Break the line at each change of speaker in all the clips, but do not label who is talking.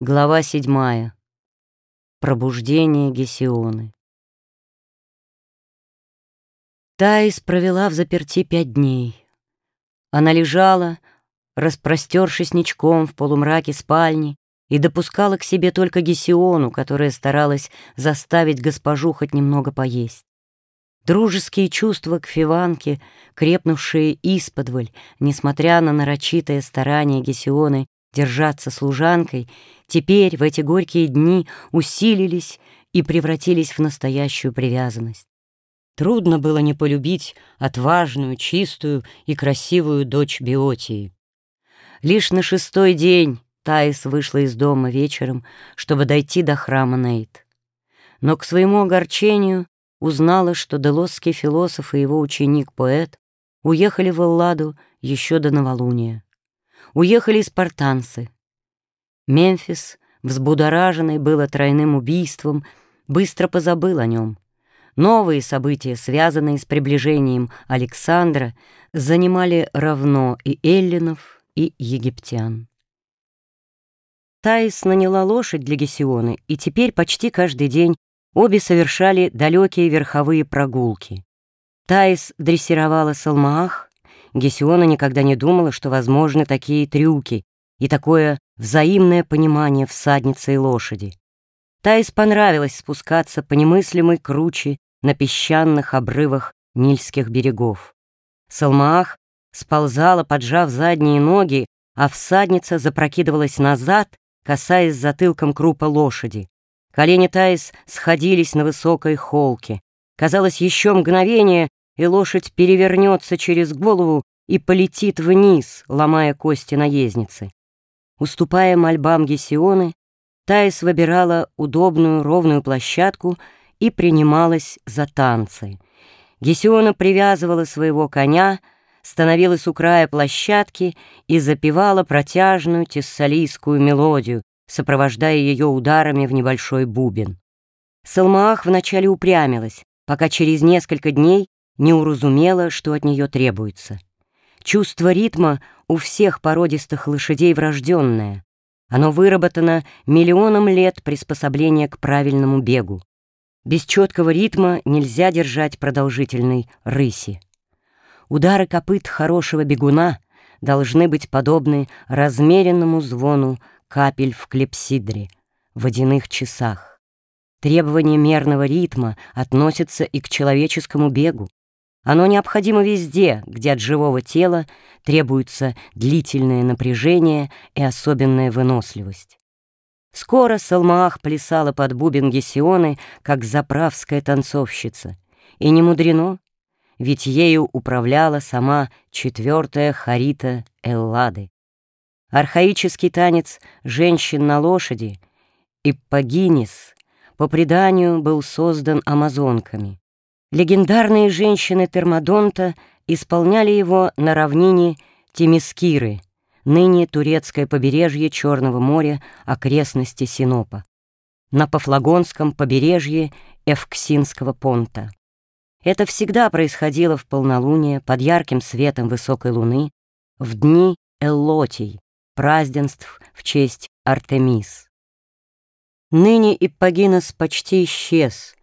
Глава седьмая. Пробуждение Гесионы. Таис провела в заперти пять дней. Она лежала, распростершись ничком в полумраке спальни, и допускала к себе только Гесиону, которая старалась заставить госпожу хоть немного поесть. Дружеские чувства к Фиванке, крепнувшие исподволь, несмотря на нарочитое старание Гесионы держаться служанкой, теперь в эти горькие дни усилились и превратились в настоящую привязанность. Трудно было не полюбить отважную, чистую и красивую дочь Биотии. Лишь на шестой день Таис вышла из дома вечером, чтобы дойти до храма Нейт. Но к своему огорчению узнала, что делосский философ и его ученик-поэт уехали в Элладу еще до новолуния уехали спартанцы. Мемфис, взбудораженный было тройным убийством, быстро позабыл о нем. Новые события, связанные с приближением Александра, занимали равно и эллинов, и египтян. Таис наняла лошадь для Гесионы, и теперь почти каждый день обе совершали далекие верховые прогулки. Таис дрессировала Салмаах, Гесиона никогда не думала, что возможны такие трюки и такое взаимное понимание всадницы и лошади. Таис понравилось спускаться по немыслимой круче на песчаных обрывах Нильских берегов. Салмаах сползала, поджав задние ноги, а всадница запрокидывалась назад, касаясь затылком крупа лошади. Колени Таис сходились на высокой холке. Казалось, еще мгновение, и лошадь перевернется через голову и полетит вниз, ломая кости наездницы. Уступая мольбам Гесионы, Таис выбирала удобную ровную площадку и принималась за танцы. Гесиона привязывала своего коня, становилась у края площадки и запевала протяжную тессалийскую мелодию, сопровождая ее ударами в небольшой бубен. Салмаах вначале упрямилась, пока через несколько дней не уразумела, что от нее требуется. Чувство ритма у всех породистых лошадей врожденное. Оно выработано миллионом лет приспособления к правильному бегу. Без четкого ритма нельзя держать продолжительной рыси. Удары копыт хорошего бегуна должны быть подобны размеренному звону капель в клепсидре, водяных часах. Требование мерного ритма относится и к человеческому бегу. Оно необходимо везде, где от живого тела требуется длительное напряжение и особенная выносливость. Скоро Салмаах плясала под бубен Гесионы, как заправская танцовщица. И не мудрено, ведь ею управляла сама четвертая Харита Эллады. Архаический танец женщин на лошади, Иппогинис, по преданию был создан амазонками. Легендарные женщины Термодонта исполняли его на равнине Тимискиры, ныне турецкое побережье Черного моря, окрестности Синопа, на Пафлагонском побережье Эвксинского понта. Это всегда происходило в полнолуние под ярким светом высокой луны, в дни Эллотий, празднеств в честь Артемис. Ныне Иппогинос почти исчез —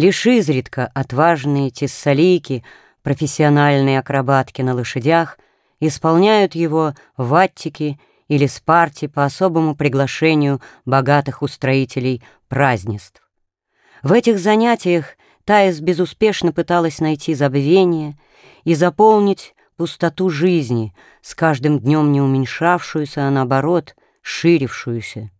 Лишь изредка отважные тессалийки, профессиональные акробатки на лошадях, исполняют его в Аттике или Спарте по особому приглашению богатых устроителей празднеств. В этих занятиях Таис безуспешно пыталась найти забвение и заполнить пустоту жизни, с каждым днем не уменьшавшуюся, а наоборот, ширившуюся.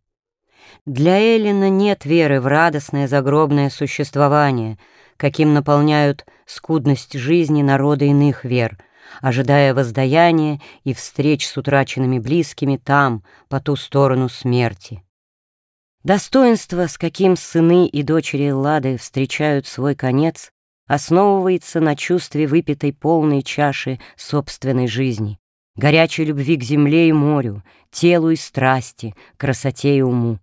Для Эллина нет веры в радостное загробное существование, каким наполняют скудность жизни народы иных вер, ожидая воздаяния и встреч с утраченными близкими там, по ту сторону смерти. Достоинство, с каким сыны и дочери Лады встречают свой конец, основывается на чувстве выпитой полной чаши собственной жизни, горячей любви к земле и морю, телу и страсти, красоте и уму.